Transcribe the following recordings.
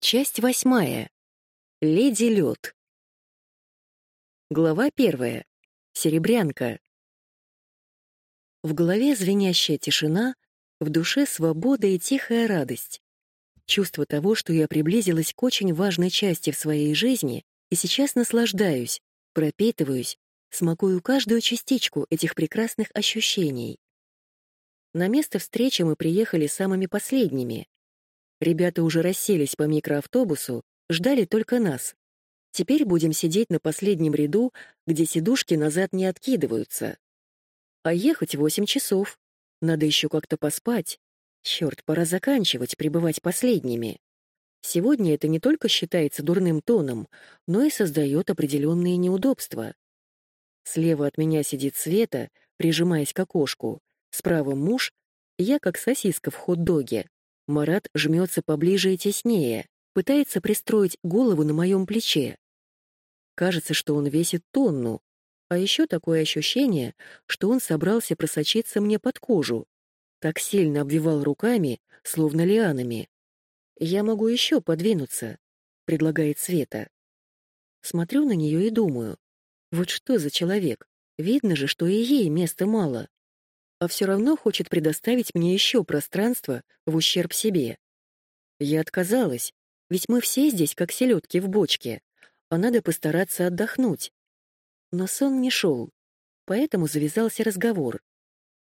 Часть восьмая. Леди Лед. Глава первая. Серебрянка. В голове звенящая тишина, в душе свобода и тихая радость. Чувство того, что я приблизилась к очень важной части в своей жизни и сейчас наслаждаюсь, пропитываюсь, смакую каждую частичку этих прекрасных ощущений. На место встречи мы приехали самыми последними. Ребята уже расселись по микроавтобусу, ждали только нас. Теперь будем сидеть на последнем ряду, где сидушки назад не откидываются. А ехать восемь часов. Надо еще как-то поспать. Черт, пора заканчивать, пребывать последними. Сегодня это не только считается дурным тоном, но и создает определенные неудобства. Слева от меня сидит Света, прижимаясь к окошку. Справа муж, я как сосиска в хот-доге. Марат жмется поближе и теснее, пытается пристроить голову на моем плече. Кажется, что он весит тонну, а еще такое ощущение, что он собрался просочиться мне под кожу. Так сильно обвивал руками, словно лианами. «Я могу еще подвинуться», — предлагает Света. Смотрю на нее и думаю, вот что за человек? Видно же, что и ей места мало а все равно хочет предоставить мне еще пространство в ущерб себе. Я отказалась, ведь мы все здесь как селедки в бочке, а надо постараться отдохнуть. Но сон не шел, поэтому завязался разговор.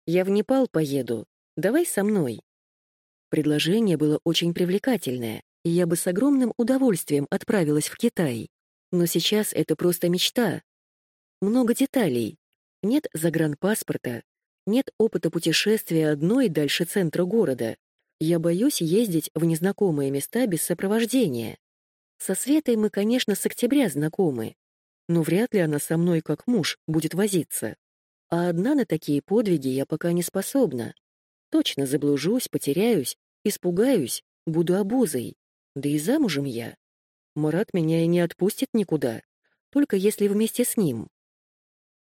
«Я в Непал поеду, давай со мной». Предложение было очень привлекательное, и я бы с огромным удовольствием отправилась в Китай. Но сейчас это просто мечта. Много деталей. Нет загранпаспорта, нет опыта путешествия одной дальше центра города. Я боюсь ездить в незнакомые места без сопровождения. Со Светой мы, конечно, с октября знакомы, но вряд ли она со мной как муж будет возиться. А одна на такие подвиги я пока не способна. Точно заблужусь, потеряюсь, испугаюсь, буду обузой. Да и замужем я. Марат меня и не отпустит никуда, только если вместе с ним.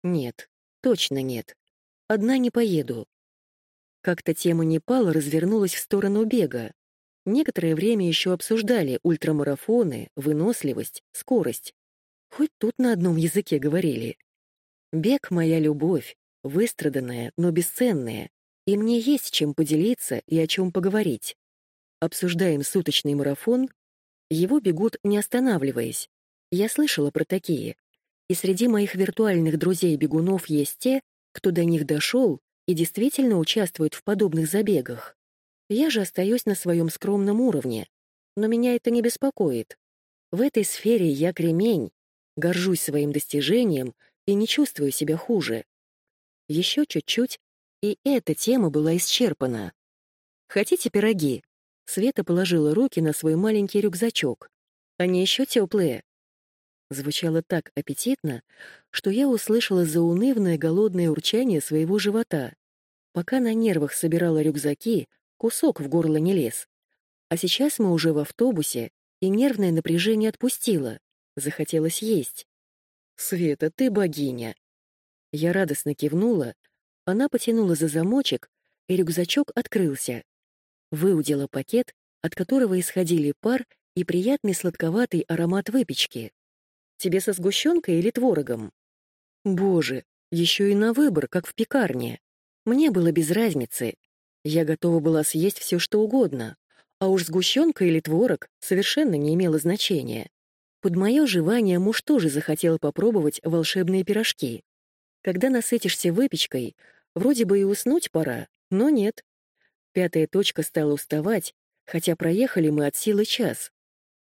Нет, точно нет. Одна не поеду. Как-то тема Непала развернулась в сторону бега. Некоторое время еще обсуждали ультрамарафоны, выносливость, скорость. Хоть тут на одном языке говорили. Бег — моя любовь, выстраданная, но бесценная, и мне есть чем поделиться и о чем поговорить. Обсуждаем суточный марафон, его бегут не останавливаясь. Я слышала про такие. И среди моих виртуальных друзей-бегунов есть те, кто до них дошел и действительно участвует в подобных забегах. Я же остаюсь на своем скромном уровне, но меня это не беспокоит. В этой сфере я кремень, горжусь своим достижением и не чувствую себя хуже. Еще чуть-чуть, и эта тема была исчерпана. Хотите пироги? Света положила руки на свой маленький рюкзачок. Они еще теплые звучало так аппетитно, что я услышала заунывное голодное урчание своего живота. Пока на нервах собирала рюкзаки, кусок в горло не лез. А сейчас мы уже в автобусе, и нервное напряжение отпустило. Захотелось есть. «Света, ты богиня!» Я радостно кивнула, она потянула за замочек, и рюкзачок открылся. Выудила пакет, от которого исходили пар и приятный сладковатый аромат выпечки. Тебе со сгущенкой или творогом? Боже, еще и на выбор, как в пекарне. Мне было без разницы. Я готова была съесть все, что угодно. А уж сгущенка или творог совершенно не имело значения. Под мое жевание муж тоже захотел попробовать волшебные пирожки. Когда насытишься выпечкой, вроде бы и уснуть пора, но нет. Пятая точка стала уставать, хотя проехали мы от силы час.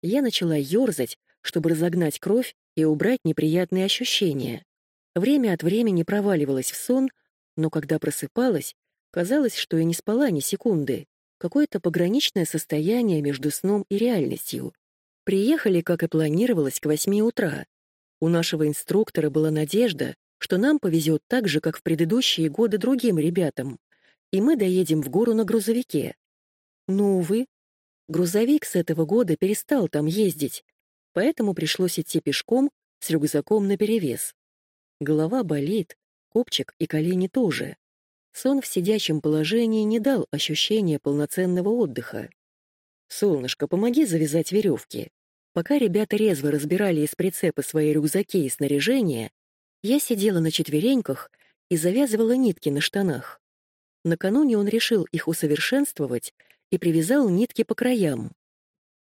Я начала ерзать, чтобы разогнать кровь и убрать неприятные ощущения. Время от времени проваливалась в сон, но когда просыпалась, казалось, что и не спала ни секунды. Какое-то пограничное состояние между сном и реальностью. Приехали, как и планировалось, к восьми утра. У нашего инструктора была надежда, что нам повезет так же, как в предыдущие годы другим ребятам, и мы доедем в гору на грузовике. Но, увы, грузовик с этого года перестал там ездить, поэтому пришлось идти пешком с рюкзаком наперевес. Голова болит, копчик и колени тоже. Сон в сидячем положении не дал ощущения полноценного отдыха. «Солнышко, помоги завязать веревки». Пока ребята резво разбирали из прицепа свои рюкзаки и снаряжение, я сидела на четвереньках и завязывала нитки на штанах. Накануне он решил их усовершенствовать и привязал нитки по краям.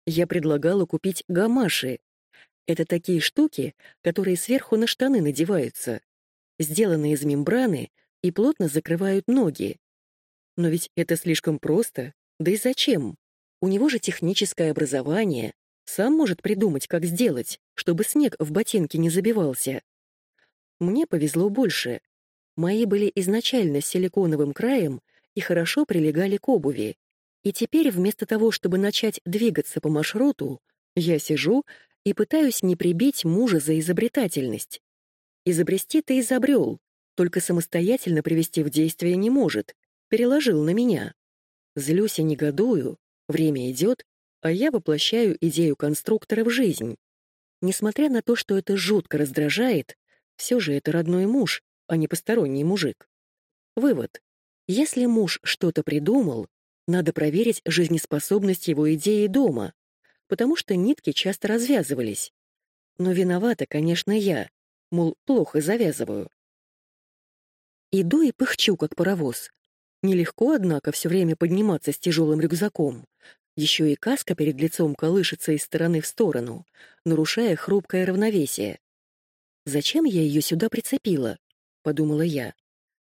Я предлагала купить гамаши. Это такие штуки, которые сверху на штаны надеваются, сделанные из мембраны и плотно закрывают ноги. Но ведь это слишком просто, да и зачем? У него же техническое образование, сам может придумать, как сделать, чтобы снег в ботинке не забивался. Мне повезло больше. Мои были изначально с силиконовым краем и хорошо прилегали к обуви. И теперь вместо того, чтобы начать двигаться по маршруту, я сижу и пытаюсь не прибить мужа за изобретательность. Изобрести-то изобрел, только самостоятельно привести в действие не может, переложил на меня. Злюсь и негодую, время идет, а я воплощаю идею конструктора в жизнь. Несмотря на то, что это жутко раздражает, все же это родной муж, а не посторонний мужик. Вывод. Если муж что-то придумал, надо проверить жизнеспособность его идеи дома, потому что нитки часто развязывались. Но виновата, конечно, я, мол, плохо завязываю. Иду и пыхчу, как паровоз. Нелегко, однако, все время подниматься с тяжелым рюкзаком. Еще и каска перед лицом колышется из стороны в сторону, нарушая хрупкое равновесие. «Зачем я ее сюда прицепила?» — подумала я.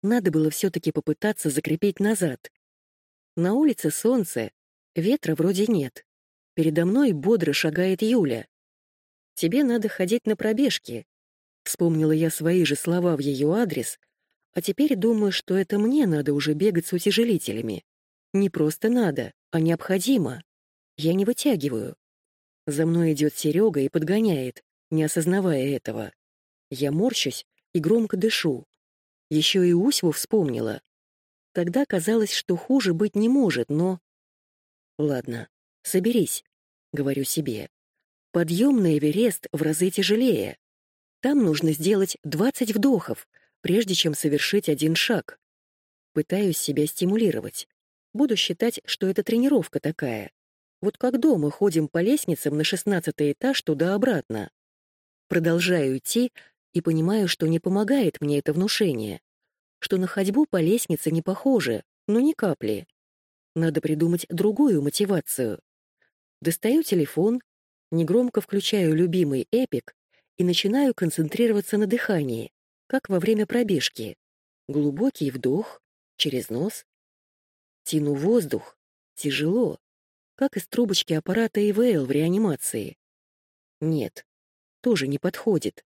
Надо было все-таки попытаться закрепить назад. На улице солнце, ветра вроде нет. Передо мной бодро шагает Юля. «Тебе надо ходить на пробежки», — вспомнила я свои же слова в ее адрес, а теперь думаю, что это мне надо уже бегать с утяжелителями. Не просто надо, а необходимо. Я не вытягиваю. За мной идет Серега и подгоняет, не осознавая этого. Я морщусь и громко дышу. Еще и Усьву вспомнила. Тогда казалось, что хуже быть не может, но... Ладно, соберись, говорю себе. Подъем на Эверест в разы тяжелее. Там нужно сделать 20 вдохов, прежде чем совершить один шаг. Пытаюсь себя стимулировать. Буду считать, что это тренировка такая. Вот как дома ходим по лестницам на шестнадцатый этаж туда-обратно. Продолжаю идти и понимаю, что не помогает мне это внушение что на ходьбу по лестнице не похоже, но ни капли. Надо придумать другую мотивацию. Достаю телефон, негромко включаю любимый эпик и начинаю концентрироваться на дыхании, как во время пробежки. Глубокий вдох через нос. Тяну воздух. Тяжело, как из трубочки аппарата ИВЛ в реанимации. Нет, тоже не подходит.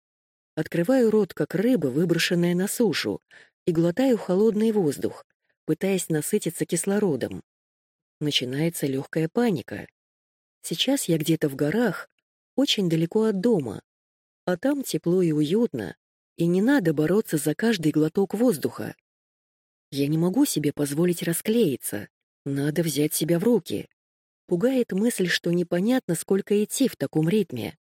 Открываю рот, как рыба, выброшенная на сушу, и глотаю холодный воздух, пытаясь насытиться кислородом. Начинается легкая паника. Сейчас я где-то в горах, очень далеко от дома, а там тепло и уютно, и не надо бороться за каждый глоток воздуха. Я не могу себе позволить расклеиться, надо взять себя в руки. Пугает мысль, что непонятно, сколько идти в таком ритме.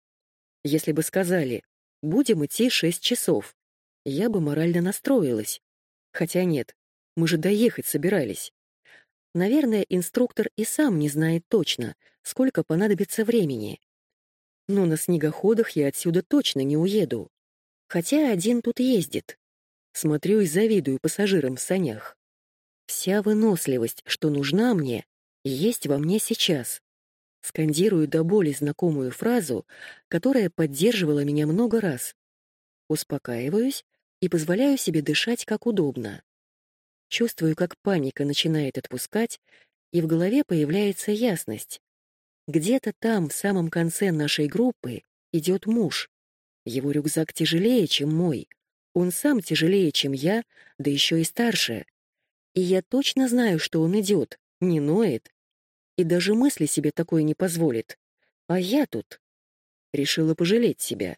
Если бы сказали «будем идти шесть часов», я бы морально настроилась. Хотя нет, мы же доехать собирались. Наверное, инструктор и сам не знает точно, сколько понадобится времени. Но на снегоходах я отсюда точно не уеду. Хотя один тут ездит. Смотрю и завидую пассажирам в санях. Вся выносливость, что нужна мне, есть во мне сейчас. Скандирую до боли знакомую фразу, которая поддерживала меня много раз. Успокаиваюсь и позволяю себе дышать как удобно. Чувствую, как паника начинает отпускать, и в голове появляется ясность. Где-то там, в самом конце нашей группы, идет муж. Его рюкзак тяжелее, чем мой. Он сам тяжелее, чем я, да еще и старше. И я точно знаю, что он идет, не ноет. И даже мысли себе такое не позволит. А я тут. Решила пожалеть себя.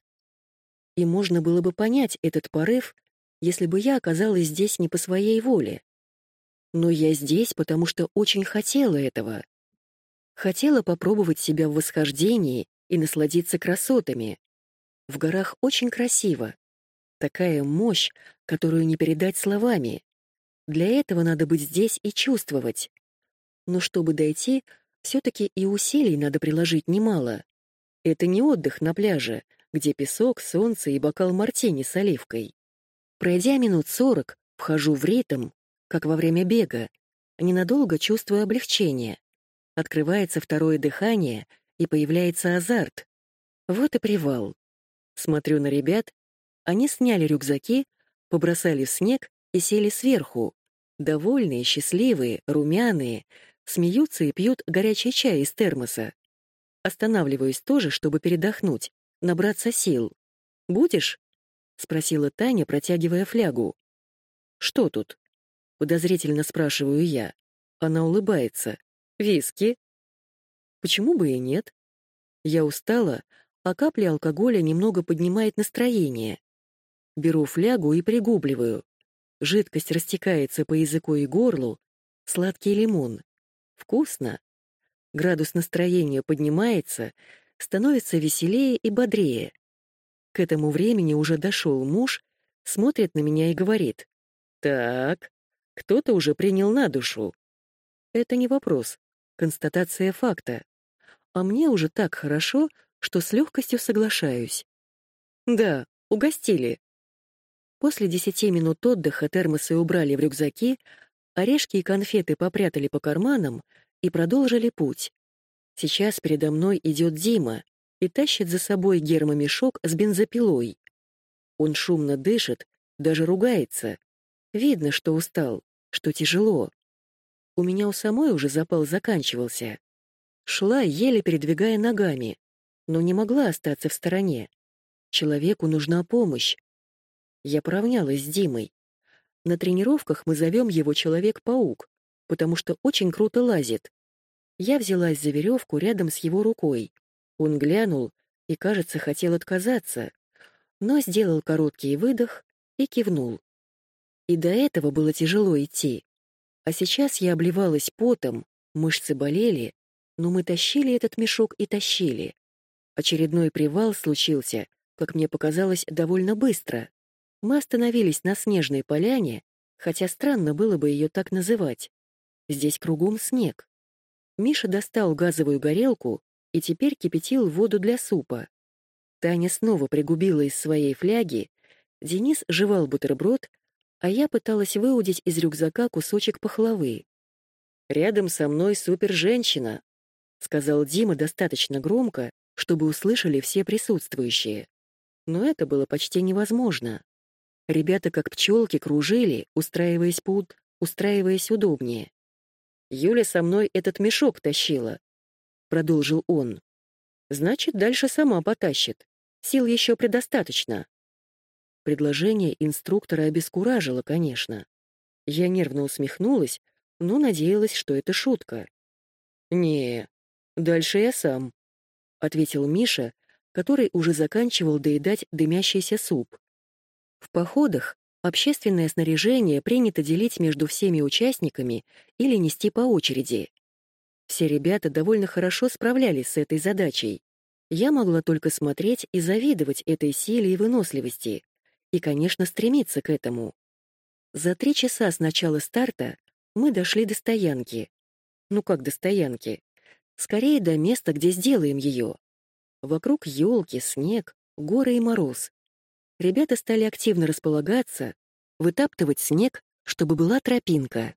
И можно было бы понять этот порыв, если бы я оказалась здесь не по своей воле. Но я здесь, потому что очень хотела этого. Хотела попробовать себя в восхождении и насладиться красотами. В горах очень красиво. Такая мощь, которую не передать словами. Для этого надо быть здесь и чувствовать. Но чтобы дойти, Все-таки и усилий надо приложить немало. Это не отдых на пляже, где песок, солнце и бокал мартини с оливкой. Пройдя минут сорок, вхожу в ритм, как во время бега, ненадолго чувствую облегчение. Открывается второе дыхание, и появляется азарт. Вот и привал. Смотрю на ребят, они сняли рюкзаки, побросали в снег и сели сверху. Довольные, счастливые, румяные, смеются и пьют горячий чай из термоса. Останавливаюсь тоже, чтобы передохнуть, набраться сил. «Будешь?» — спросила Таня, протягивая флягу. «Что тут?» — подозрительно спрашиваю я. Она улыбается. «Виски?» «Почему бы и нет?» Я устала, а капля алкоголя немного поднимает настроение. Беру флягу и пригубливаю. Жидкость растекается по языку и горлу. Сладкий лимон. Вкусно. Градус настроения поднимается, становится веселее и бодрее. К этому времени уже дошел муж, смотрит на меня и говорит. «Так, кто-то уже принял на душу». Это не вопрос, констатация факта. А мне уже так хорошо, что с легкостью соглашаюсь. Да, угостили. После десяти минут отдыха термосы убрали в рюкзаки, орешки и конфеты попрятали по карманам и продолжили путь. Сейчас передо мной идет Дима и тащит за собой гермомешок с бензопилой. Он шумно дышит, даже ругается. Видно, что устал, что тяжело. У меня у самой уже запал заканчивался. Шла, еле передвигая ногами, но не могла остаться в стороне. Человеку нужна помощь. Я поравнялась с Димой. На тренировках мы зовем его Человек-паук, потому что очень круто лазит. Я взялась за веревку рядом с его рукой. Он глянул и, кажется, хотел отказаться, но сделал короткий выдох и кивнул. И до этого было тяжело идти. А сейчас я обливалась потом, мышцы болели, но мы тащили этот мешок и тащили. Очередной привал случился, как мне показалось, довольно быстро. Мы остановились на снежной поляне, хотя странно было бы ее так называть. Здесь кругом снег. Миша достал газовую горелку и теперь кипятил воду для супа. Таня снова пригубила из своей фляги, Денис жевал бутерброд, а я пыталась выудить из рюкзака кусочек пахлавы. «Рядом со мной супер-женщина», — сказал Дима достаточно громко, чтобы услышали все присутствующие. Но это было почти невозможно. Ребята как пчелки кружили, устраиваясь поуд, устраиваясь удобнее. «Юля со мной этот мешок тащила», — продолжил он. «Значит, дальше сама потащит. Сил еще предостаточно». Предложение инструктора обескуражило, конечно. Я нервно усмехнулась, но надеялась, что это шутка. «Не, дальше я сам», — ответил Миша, который уже заканчивал доедать дымящийся суп. В походах общественное снаряжение принято делить между всеми участниками или нести по очереди. Все ребята довольно хорошо справлялись с этой задачей. Я могла только смотреть и завидовать этой силе и выносливости, и, конечно, стремиться к этому. За три часа с начала старта мы дошли до стоянки. Ну как до стоянки? Скорее до места, где сделаем ее. Вокруг елки, снег, горы и мороз. Ребята стали активно располагаться, вытаптывать снег, чтобы была тропинка.